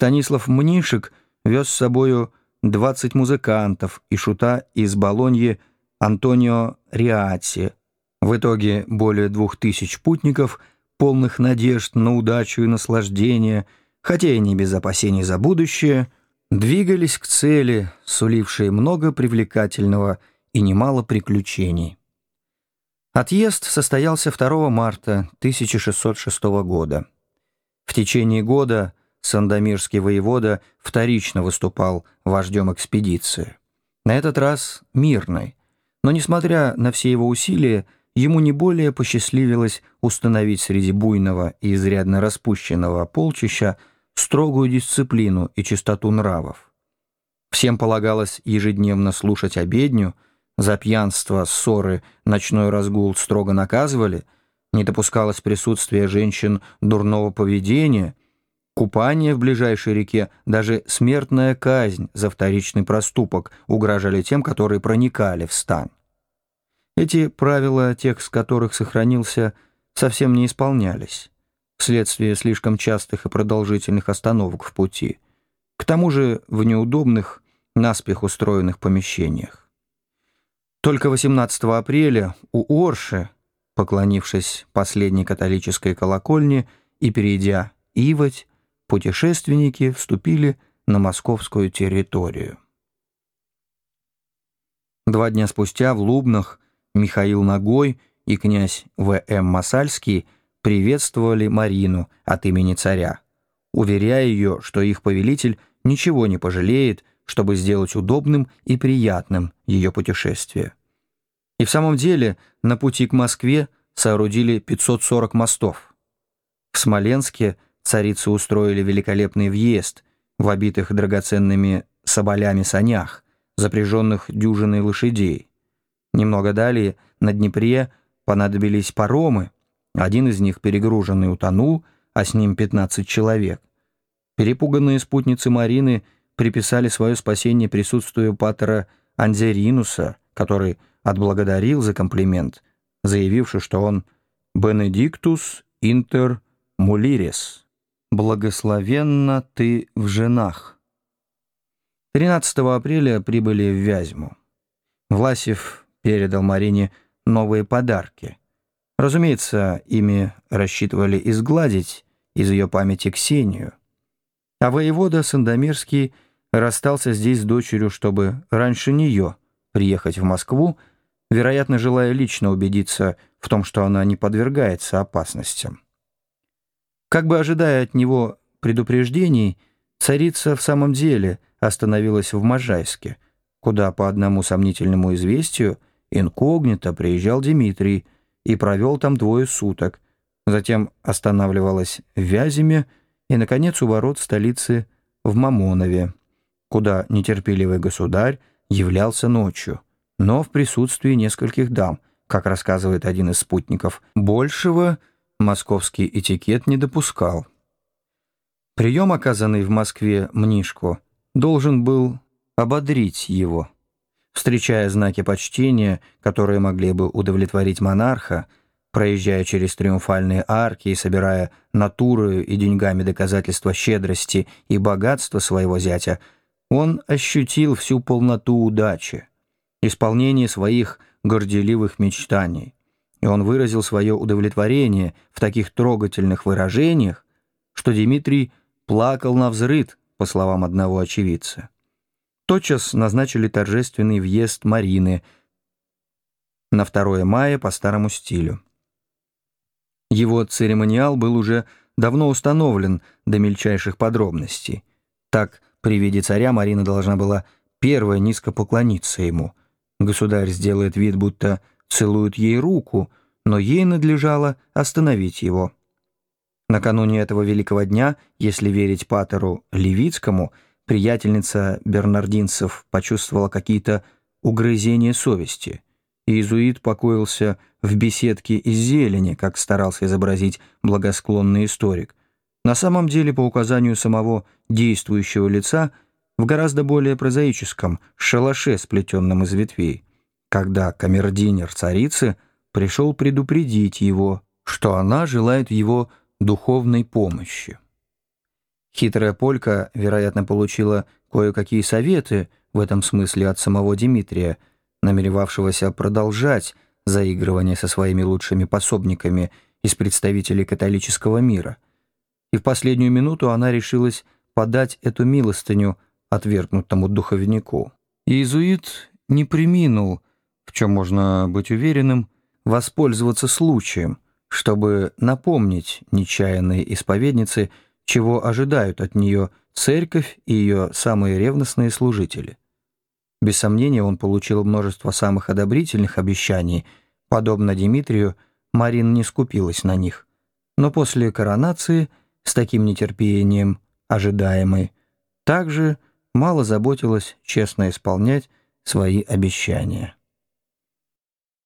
Станислав Мнишек вез с собою 20 музыкантов и шута из Болоньи Антонио Риати. В итоге более двух тысяч путников, полных надежд на удачу и наслаждение, хотя и не без опасений за будущее, двигались к цели, сулившей много привлекательного и немало приключений. Отъезд состоялся 2 марта 1606 года. В течение года Сандомирский воевода вторично выступал вождем экспедиции. На этот раз мирной, но, несмотря на все его усилия, ему не более посчастливилось установить среди буйного и изрядно распущенного полчища строгую дисциплину и чистоту нравов. Всем полагалось ежедневно слушать обедню – за пьянство, ссоры, ночной разгул строго наказывали, не допускалось присутствия женщин дурного поведения, купание в ближайшей реке, даже смертная казнь за вторичный проступок угрожали тем, которые проникали в стан. Эти правила, текст которых сохранился, совсем не исполнялись, вследствие слишком частых и продолжительных остановок в пути, к тому же в неудобных, наспех устроенных помещениях. Только 18 апреля у Орши, поклонившись последней католической колокольне и перейдя Ивать, путешественники вступили на московскую территорию. Два дня спустя в Лубнах Михаил Ногой и князь В.М. Масальский приветствовали Марину от имени царя, уверяя ее, что их повелитель ничего не пожалеет, чтобы сделать удобным и приятным ее путешествие. И в самом деле на пути к Москве соорудили 540 мостов. В Смоленске царицы устроили великолепный въезд в обитых драгоценными соболями санях, запряженных дюжиной лошадей. Немного далее на Днепре понадобились паромы, один из них перегруженный утонул, а с ним 15 человек. Перепуганные спутницы Марины – приписали свое спасение присутствию патера Анзеринуса, который отблагодарил за комплимент, заявивший, что он «Бенедиктус интер мулирес» — «Благословенна ты в женах». 13 апреля прибыли в Вязьму. Власев передал Марине новые подарки. Разумеется, ими рассчитывали изгладить из ее памяти Ксению. А воевода Сандомирский — расстался здесь с дочерью, чтобы раньше нее приехать в Москву, вероятно, желая лично убедиться в том, что она не подвергается опасностям. Как бы ожидая от него предупреждений, царица в самом деле остановилась в Можайске, куда по одному сомнительному известию инкогнито приезжал Дмитрий и провел там двое суток, затем останавливалась в Вяземе и, наконец, у ворот столицы в Мамонове куда нетерпеливый государь являлся ночью, но в присутствии нескольких дам, как рассказывает один из спутников. Большего московский этикет не допускал. Прием, оказанный в Москве Мнишку, должен был ободрить его. Встречая знаки почтения, которые могли бы удовлетворить монарха, проезжая через триумфальные арки и собирая натурою и деньгами доказательства щедрости и богатства своего зятя, он ощутил всю полноту удачи, исполнение своих горделивых мечтаний, и он выразил свое удовлетворение в таких трогательных выражениях, что Дмитрий плакал на взрыд, по словам одного очевидца. Тотчас назначили торжественный въезд Марины на 2 мая по старому стилю. Его церемониал был уже давно установлен до мельчайших подробностей. Так, при виде царя Марина должна была первая низко поклониться ему. Государь сделает вид, будто целует ей руку, но ей надлежало остановить его. Накануне этого великого дня, если верить патеру Левицкому, приятельница бернардинцев почувствовала какие-то угрызения совести. Иезуит покоился в беседке из зелени, как старался изобразить благосклонный историк. На самом деле, по указанию самого действующего лица, в гораздо более прозаическом шалаше, сплетенном из ветвей, когда камердинер царицы пришел предупредить его, что она желает его духовной помощи. Хитрая полька, вероятно, получила кое-какие советы в этом смысле от самого Дмитрия, намеревавшегося продолжать заигрывание со своими лучшими пособниками из представителей католического мира. И в последнюю минуту она решилась подать эту милостыню отвергнутому духовнику. Иезуит не приминул, в чем можно быть уверенным, воспользоваться случаем, чтобы напомнить нечаянной исповеднице, чего ожидают от нее церковь и ее самые ревностные служители. Без сомнения, он получил множество самых одобрительных обещаний. Подобно Дмитрию, Марин не скупилась на них. Но после коронации, с таким нетерпением, ожидаемой, также мало заботилась честно исполнять свои обещания.